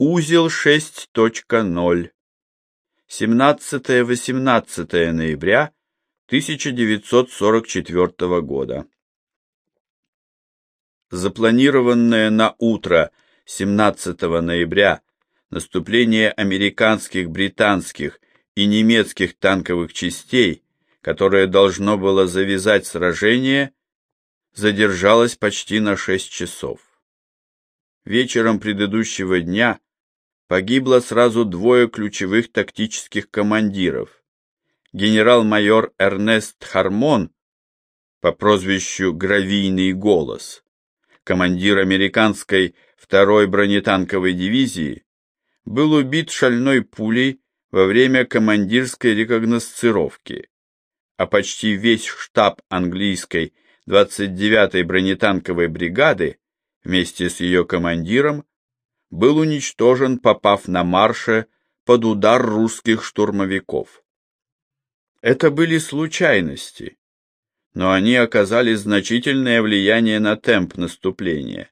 Узел 6.0. 17-18 ноября 1944 года. Запланированное на утро 17 ноября наступление американских, британских и немецких танковых частей, которое должно было завязать сражение, задержалось почти на 6 часов. Вечером предыдущего дня погибло сразу двое ключевых тактических командиров. Генерал-майор Эрнест Хармон по прозвищу Гравийный голос, командир американской второй бронетанковой дивизии, был убит шальной пулей во время командирской рекогносцировки, а почти весь штаб английской 29-й бронетанковой бригады вместе с ее командиром был уничтожен, попав на марше под удар русских штурмовиков. Это были случайности, но они оказали значительное влияние на темп наступления.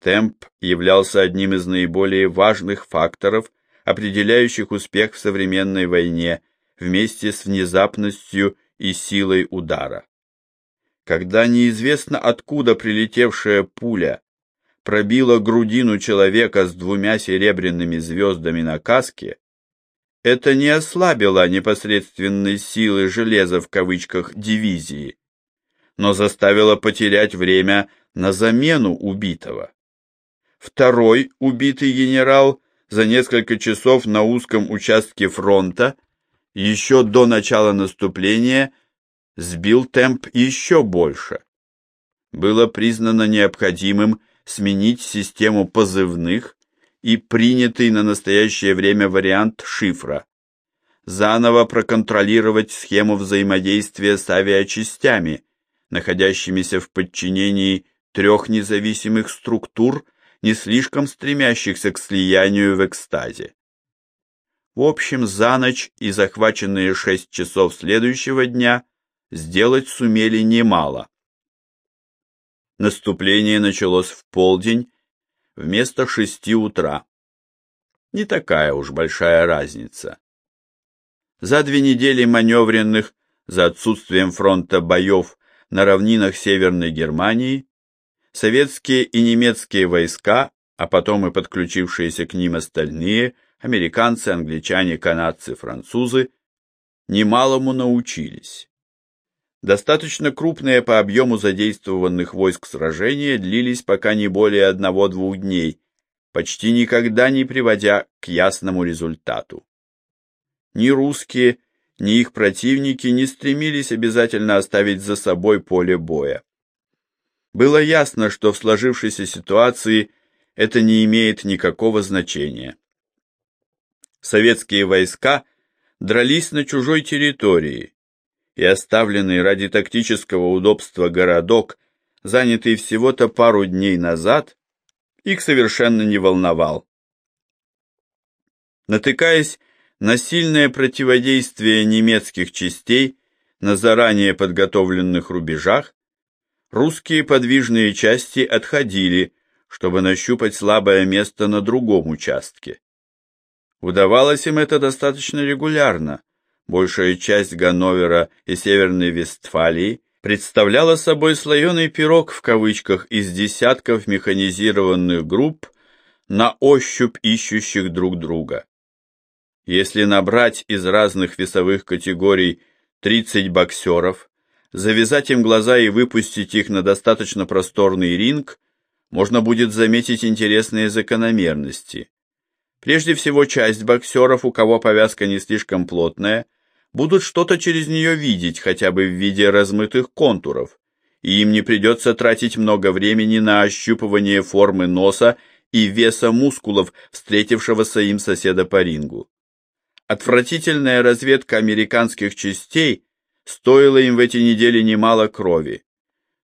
Темп являлся одним из наиболее важных факторов, определяющих успех в современной войне, вместе с внезапностью и силой удара. Когда неизвестно откуда прилетевшая пуля пробила грудину человека с двумя серебряными звездами на каске, это не ослабило непосредственной силы железа в кавычках дивизии, но заставило потерять время на замену убитого. Второй убитый генерал за несколько часов на узком участке фронта еще до начала наступления сбил темп еще больше. Было признано необходимым сменить систему позывных и принятый на настоящее время вариант шифра, заново проконтролировать схему взаимодействия с авиачастями, находящимися в подчинении трех независимых структур, не слишком стремящихся к слиянию в экстазе. В общем, за ночь и захваченные шесть часов следующего дня сделать сумели немало. Наступление началось в полдень вместо шести утра. Не такая уж большая разница. За две недели маневренных, за отсутствием фронта боев на равнинах Северной Германии, советские и немецкие войска, а потом и подключившиеся к ним остальные, американцы, англичане, канадцы, французы, немалому научились. Достаточно крупные по объему задействованных войск сражения длились пока не более одного-двух дней, почти никогда не приводя к ясному результату. Ни русские, ни их противники не стремились обязательно оставить за собой поле боя. Было ясно, что в сложившейся ситуации это не имеет никакого значения. Советские войска дрались на чужой территории, и оставленный ради тактического удобства городок, занятый всего-то пару дней назад, их совершенно не волновал. Натыкаясь на сильное противодействие немецких частей на заранее подготовленных рубежах, русские подвижные части отходили, чтобы нащупать слабое место на другом участке. Удавалось им это достаточно регулярно, большая часть Ганновера и Северной Вестфалии представляла собой слоеный пирог в кавычках из десятков механизированных групп на ощупь ищущих друг друга. Если набрать из разных весовых категорий 30 боксеров, завязать им глаза и выпустить их на достаточно просторный ринг, можно будет заметить интересные закономерности. Прежде всего, часть боксеров, у кого повязка не слишком плотная, будут что-то через нее видеть, хотя бы в виде размытых контуров, и им не придется тратить много времени на ощупывание формы носа и веса мускулов встретившегося им соседа по рингу. Отвратительная разведка американских частей стоила им в эти недели немало крови.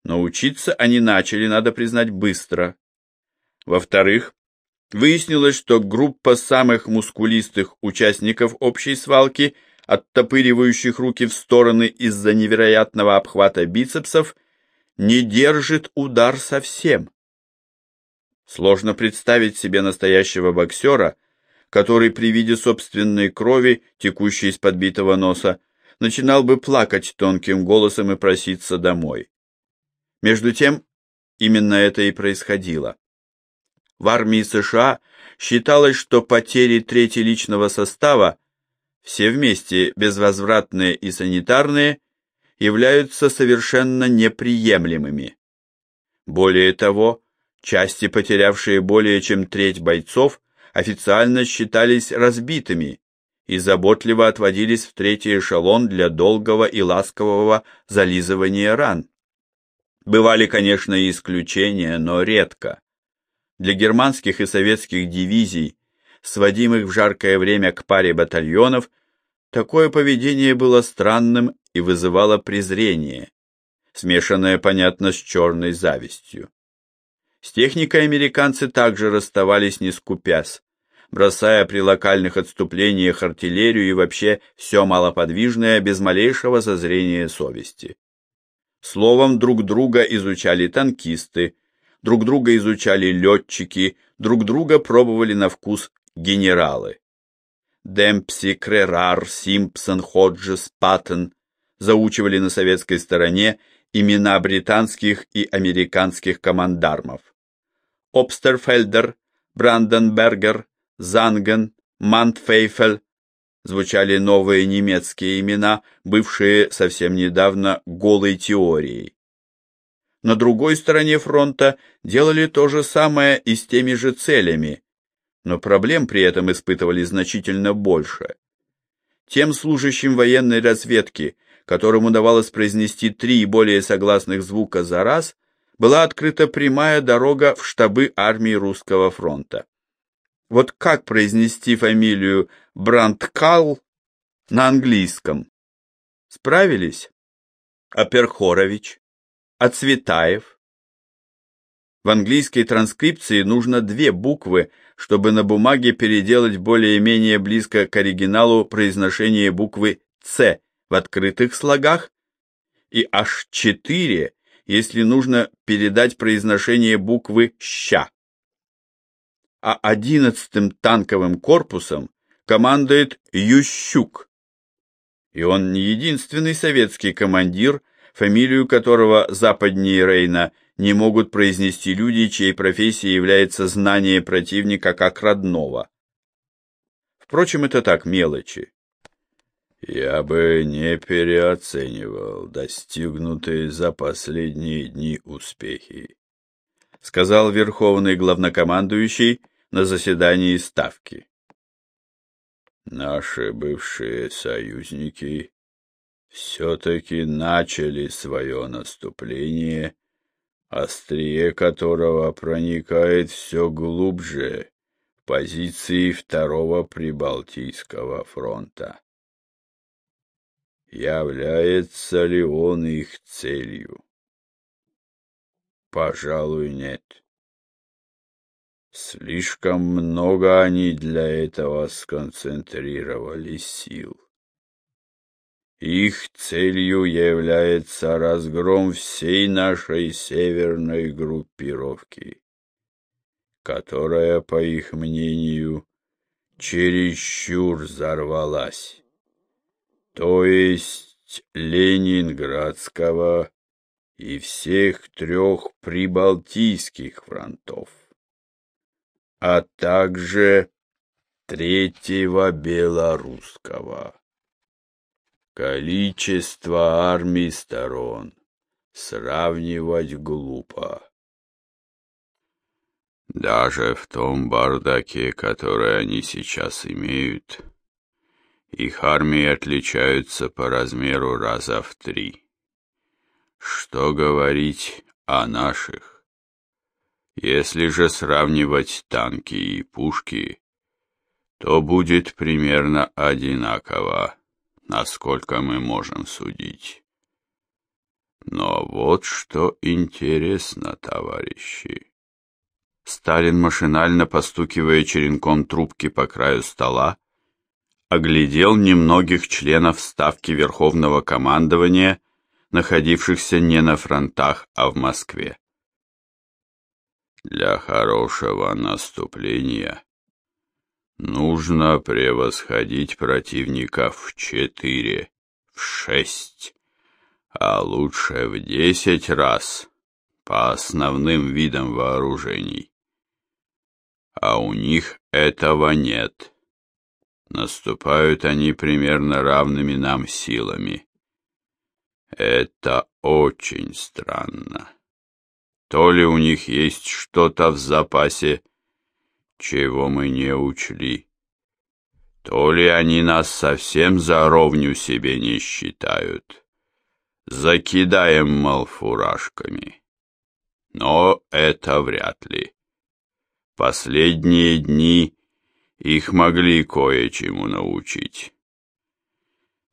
Но учиться они начали, надо признать, быстро. Во-вторых, выяснилось, что группа самых мускулистых участников общей свалки – оттопыривающих руки в стороны из-за невероятного обхвата бицепсов, не держит удар совсем. Сложно представить себе настоящего боксера, который при виде собственной крови, текущей из подбитого носа, начинал бы плакать тонким голосом и проситься домой. Между тем, именно это и происходило. В армии США считалось, что потери трети личного состава, все вместе безвозвратные и санитарные, являются совершенно неприемлемыми. Более того, части, потерявшие более чем треть бойцов, официально считались разбитыми и заботливо отводились в третий эшелон для долгого и ласкового зализывания ран. Бывали, конечно, и исключения, но редко. Для германских и советских дивизий, сводимых в жаркое время к паре батальонов, такое поведение было странным и вызывало презрение, смешанное, понятно, с черной завистью. С техникой американцы также расставались не скупясь, бросая при локальных отступлениях артиллерию и вообще все малоподвижное без малейшего зазрения совести. Словом, друг друга изучали танкисты, друг друга изучали летчики, друг друга пробовали на вкус генералы. Демпси, Крерар, Симпсон, Ходжес, Паттон заучивали на советской стороне имена британских и американских командармов. Обстерфельдер, Бранденбергер, Занген, Мантфейфель звучали новые немецкие имена, бывшие совсем недавно голой теорией. На другой стороне фронта делали то же самое и с теми же целями, но проблем при этом испытывали значительно больше. Тем служащим военной разведки, которым удавалось произнести три и более согласных звука за раз, была открыта прямая дорога в штабы армии русского фронта. Вот как произнести фамилию Брандкал на английском? Справились? А Перхорович? А Цветаев? В английской транскрипции нужно две буквы, чтобы на бумаге переделать более-менее близко к оригиналу произношение буквы «Ц» в открытых слогах и аж четыре, если нужно передать произношение буквы «ща». А одиннадцатым танковым корпусом командует Ющук. И он не единственный советский командир, фамилию которого западнее Рейна не могут произнести люди, чьей профессией является знание противника как родного. Впрочем, это так, мелочи. Я бы не переоценивал достигнутые за последние дни успехи, сказал верховный главнокомандующий на заседании Ставки. Наши бывшие союзники все-таки начали свое наступление, острие которого проникает все глубже в позиции второго Прибалтийского фронта. Является ли он их целью? Пожалуй, нет. Слишком много они для этого сконцентрировали сил. Их целью является разгром всей нашей северной группировки, которая, по их мнению, чересчур взорвалась то есть Ленинградского и всех трех прибалтийских фронтов, а также третьего белорусского. Количество армий сторон сравнивать глупо. Даже в том бардаке, который они сейчас имеют, их армии отличаются по размеру раза в три. Что говорить о наших? Если же сравнивать танки и пушки, то будет примерно одинаково, насколько мы можем судить. Но вот что интересно, товарищи. Сталин, машинально постукивая черенком трубки по краю стола, оглядел немногих членов Ставки Верховного командования, находившихся не на фронтах, а в Москве. Для хорошего наступления нужно превосходить противника в четыре, в шесть, а лучше в десять раз по основным видам вооружений. А у них этого нет. Наступают они примерно равными нам силами. Это очень странно. То ли у них есть что-то в запасе, чего мы не учли, то ли они нас совсем за ровню себе не считают. Закидаем, мол, фуражками. Но это вряд ли. Последние дни их могли кое-чему научить.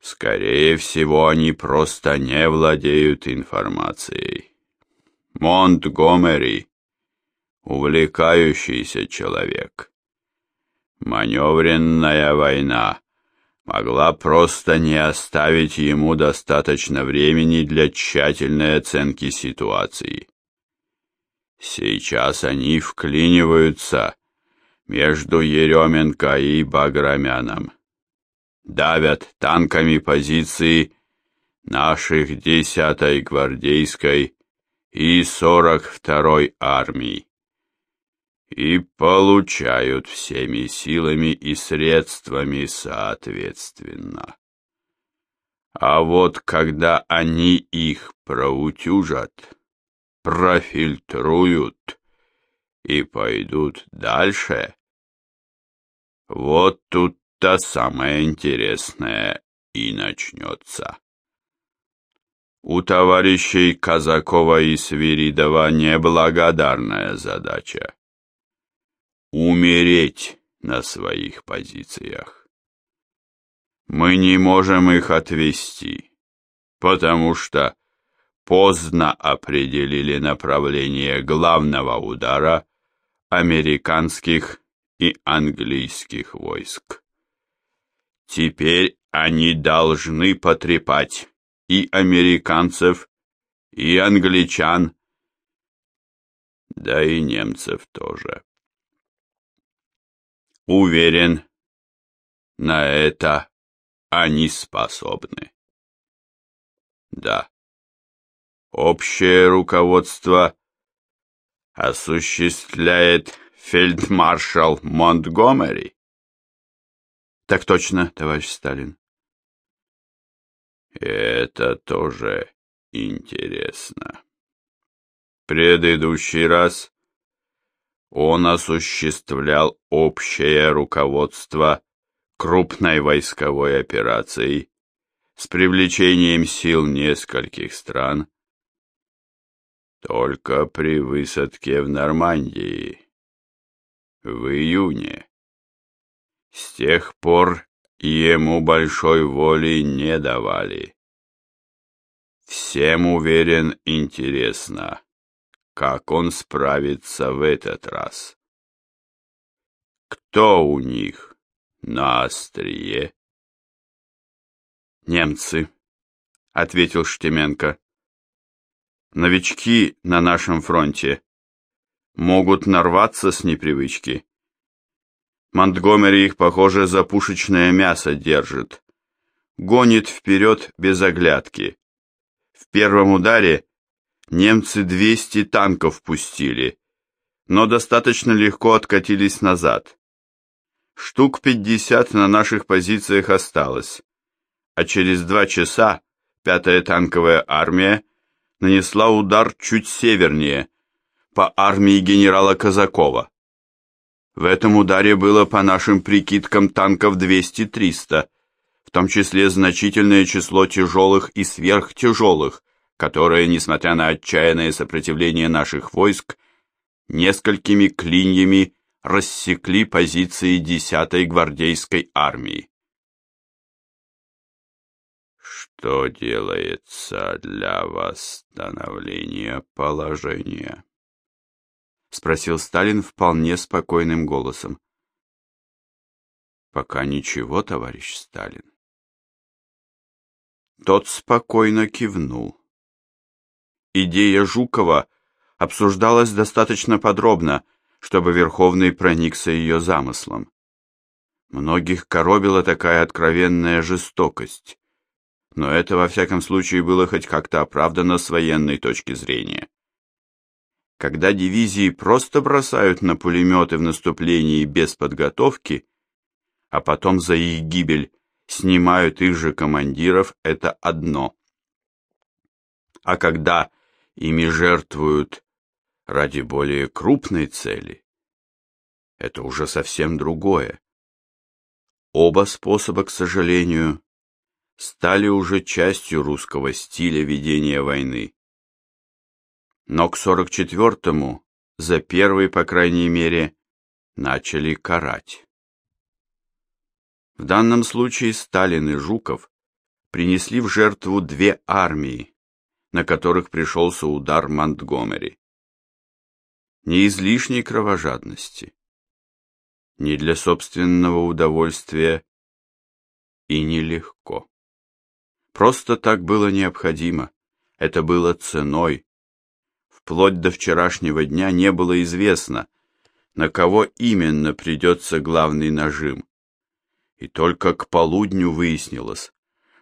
Скорее всего, они просто не владеют информацией. Монтгомери — увлекающийся человек. Маневренная война могла просто не оставить ему достаточно времени для тщательной оценки ситуации. Сейчас они вклиниваются между Еременко и Баграмяном. Давят танками позиции наших 10-й гвардейской и 42-й армий и получают всеми силами и средствами соответственно. А вот когда они их проутюжат, профильтруют и пойдут дальше, вот тут-то самое интересное и начнется. У товарищей Казакова и Свиридова неблагодарная задача. Умереть на своих позициях. Мы не можем их отвести, потому что поздно определили направление главного удара американских и английских войск. Теперь они должны потрепать и американцев, и англичан, да и немцев тоже. Уверен, на это они способны. Да, общее руководство осуществляет фельдмаршал Монтгомери? Так точно, товарищ Сталин. Это тоже интересно. Предыдущий раз он осуществлял общее руководство крупной войсковой операцией с привлечением сил нескольких стран только при высадке в Нормандии в июне. С тех пор ему большой воли не давали. Всем, уверен, интересно, как он справится в этот раз. Кто у них на острие? Немцы, — ответил Штеменко. Новички на нашем фронте могут нарваться с непривычки. Монтгомери их, похоже, за пушечное мясо держит. Гонит вперед без оглядки. В первом ударе немцы 200 танков пустили, но достаточно легко откатились назад. Штук 50 на наших позициях осталось, а через два часа пятая танковая армия нанесла удар чуть севернее, по армии генерала Казакова. В этом ударе было, по нашим прикидкам, танков 200-300, в том числе значительное число тяжелых и сверхтяжелых, которые, несмотря на отчаянное сопротивление наших войск, несколькими клиньями рассекли позиции 10-й гвардейской армии. Что делается для восстановления положения? спросил Сталин вполне спокойным голосом. Пока ничего, товарищ Сталин. Тот спокойно кивнул. Идея Жукова обсуждалась достаточно подробно, чтобы Верховный проникся ее замыслом. Многих коробила такая откровенная жестокость, но это во всяком случае было хоть как-то оправдано с военной точки зрения. Когда дивизии просто бросают на пулеметы в наступлении без подготовки, а потом за их гибель снимают их же командиров, это одно. А когда ими жертвуют ради более крупной цели, это уже совсем другое. Оба способа, к сожалению, стали уже частью русского стиля ведения войны но к 44-му, за первый, по крайней мере, начали карать. В данном случае Сталин и Жуков принесли в жертву две армии, на которых пришелся удар Монтгомери. Не излишней кровожадности, не для собственного удовольствия и нелегко. Просто так было необходимо, это было ценой, вплоть до вчерашнего дня не было известно, на кого именно придется главный нажим. И только к полудню выяснилось,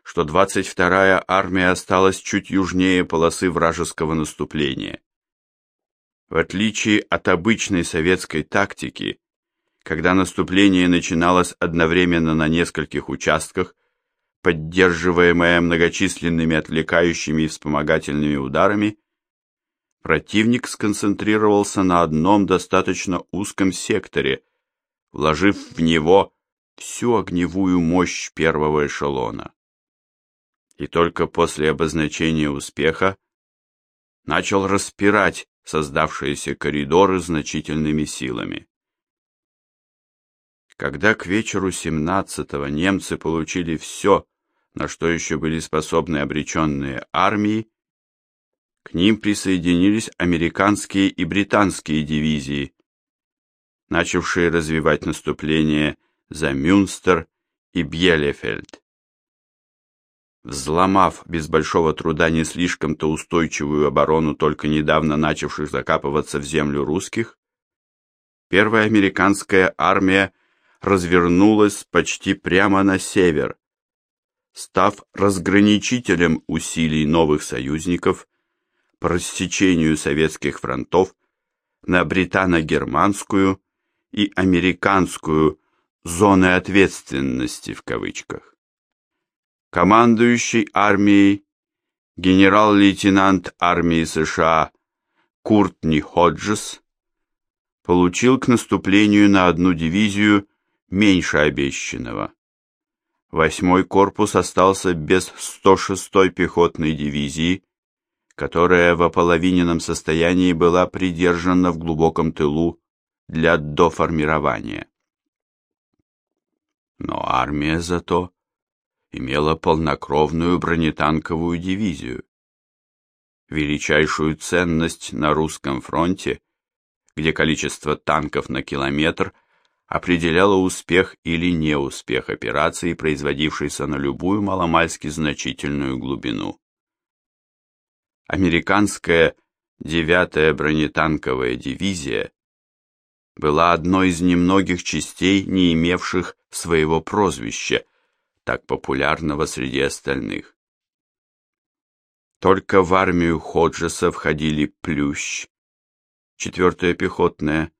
что 22-я армия осталась чуть южнее полосы вражеского наступления. В отличие от обычной советской тактики, когда наступление начиналось одновременно на нескольких участках, поддерживаемое многочисленными отвлекающими и вспомогательными ударами, Противник сконцентрировался на одном достаточно узком секторе, вложив в него всю огневую мощь первого эшелона. И только после обозначения успеха начал распирать создавшиеся коридоры значительными силами. Когда к вечеру 17-го немцы получили все, на что еще были способны обреченные армии, к ним присоединились американские и британские дивизии, начавшие развивать наступление за Мюнстер и Бьелефельд. Взломав без большого труда не слишком-то устойчивую оборону только недавно начавших закапываться в землю русских, первая американская армия развернулась почти прямо на север, став разграничителем усилий новых союзников по рассечению советских фронтов на британо-германскую и американскую зоны ответственности в кавычках. Командующий армией генерал-лейтенант армии США Куртни Ходжес получил к наступлению на одну дивизию меньше обещанного. Восьмой корпус остался без 106-й пехотной дивизии, которая в ополовиненном состоянии была придержана в глубоком тылу для доформирования. Но армия зато имела полнокровную бронетанковую дивизию. Величайшую ценность на русском фронте, где количество танков на километр определяло успех или неуспех операции, производившейся на любую маломальски значительную глубину американская 9-я бронетанковая дивизия была одной из немногих частей, не имевших своего прозвища, так популярного среди остальных. Только в армию Ходжеса входили Плющ, 4-я пехотная,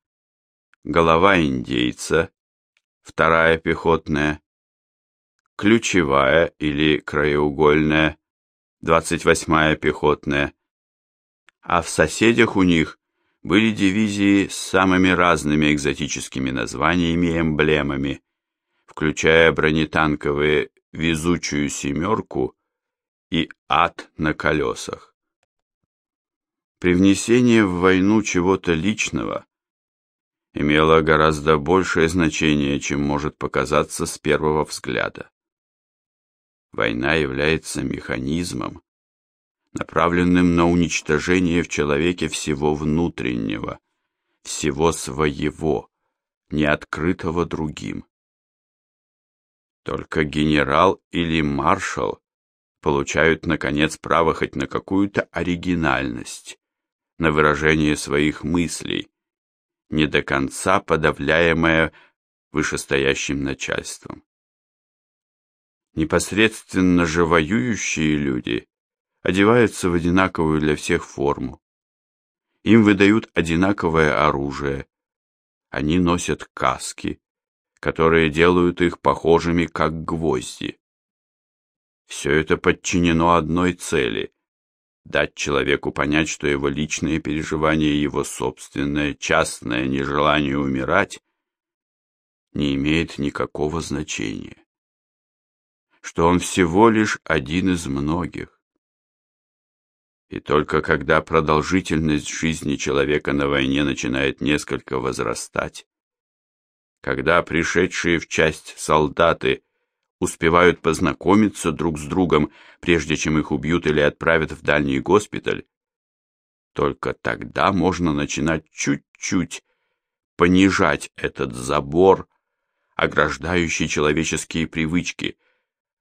голова индейца, 2-я пехотная, ключевая или краеугольная, 28-я пехотная, а в соседях у них были дивизии с самыми разными экзотическими названиями и эмблемами, включая бронетанковые «Везучую семерку» и «Ад на колесах». Привнесение в войну чего-то личного имело гораздо большее значение, чем может показаться с первого взгляда. Война является механизмом, направленным на уничтожение в человеке всего внутреннего, всего своего, не открытого другим. Только генерал или маршал получают, наконец, право хоть на какую-то оригинальность, на выражение своих мыслей, не до конца подавляемое вышестоящим начальством. Непосредственно же воюющие люди одеваются в одинаковую для всех форму. Им выдают одинаковое оружие. Они носят каски, которые делают их похожими как гвозди. Все это подчинено одной цели – дать человеку понять, что его личные переживания, его собственное, частное нежелание умирать не имеет никакого значения, что он всего лишь один из многих. И только когда продолжительность жизни человека на войне начинает несколько возрастать, когда пришедшие в часть солдаты успевают познакомиться друг с другом, прежде чем их убьют или отправят в дальний госпиталь, только тогда можно начинать чуть-чуть понижать этот забор, ограждающий человеческие привычки,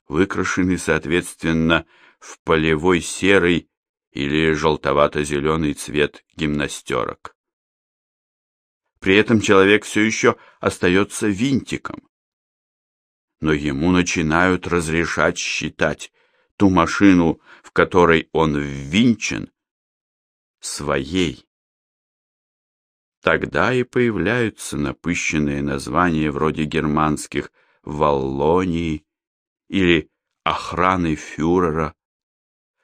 выкрашенный, соответственно, в полевой серый или желтовато-зеленый цвет гимнастерок. При этом человек все еще остается винтиком. Но ему начинают разрешать считать ту машину, в которой он ввинчен, своей. Тогда и появляются напыщенные названия вроде германских «Валлонии» или «Охраны фюрера»,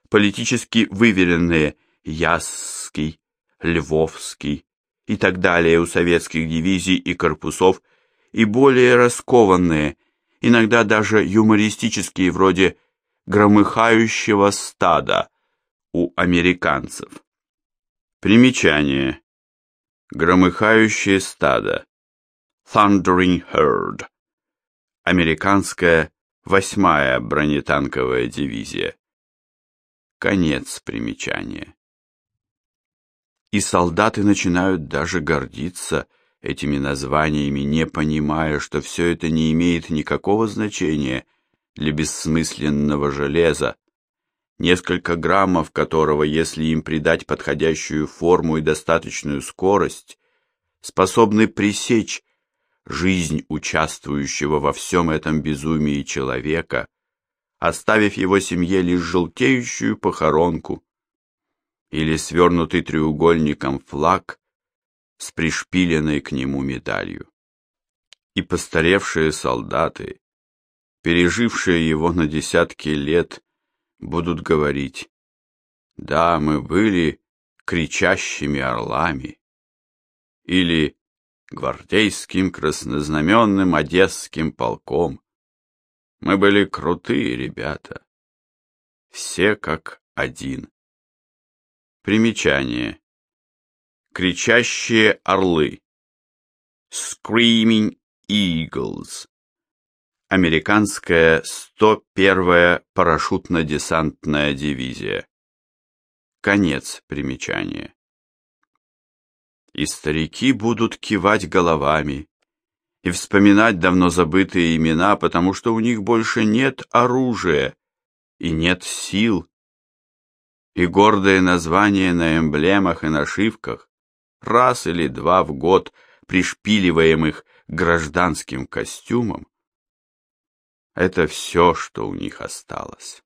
политически выверенные «Ясский», «Львовский», и так далее у советских дивизий и корпусов, и более раскованные, иногда даже юмористические, вроде «громыхающего стада» у американцев. Примечание. Громыхающее стадо. Thundering Herd. Американская восьмая бронетанковая дивизия. Конец примечания и солдаты начинают даже гордиться этими названиями, не понимая, что все это не имеет никакого значения для бессмысленного железа, несколько граммов которого, если им придать подходящую форму и достаточную скорость, способны пресечь жизнь участвующего во всем этом безумии человека, оставив его семье лишь желтеющую похоронку, или свернутый треугольником флаг с пришпиленной к нему медалью. И постаревшие солдаты, пережившие его на десятки лет, будут говорить, «Да, мы были кричащими орлами» или гвардейским краснознаменным одесским полком. Мы были крутые ребята, все как один. Примечание. Кричащие орлы. Screaming Eagles. Американская 101-я парашютно-десантная дивизия. Конец примечания. И старики будут кивать головами и вспоминать давно забытые имена, потому что у них больше нет оружия и нет сил и гордое название на эмблемах и нашивках, раз или два в год пришпиливаемых гражданским костюмом, это все, что у них осталось.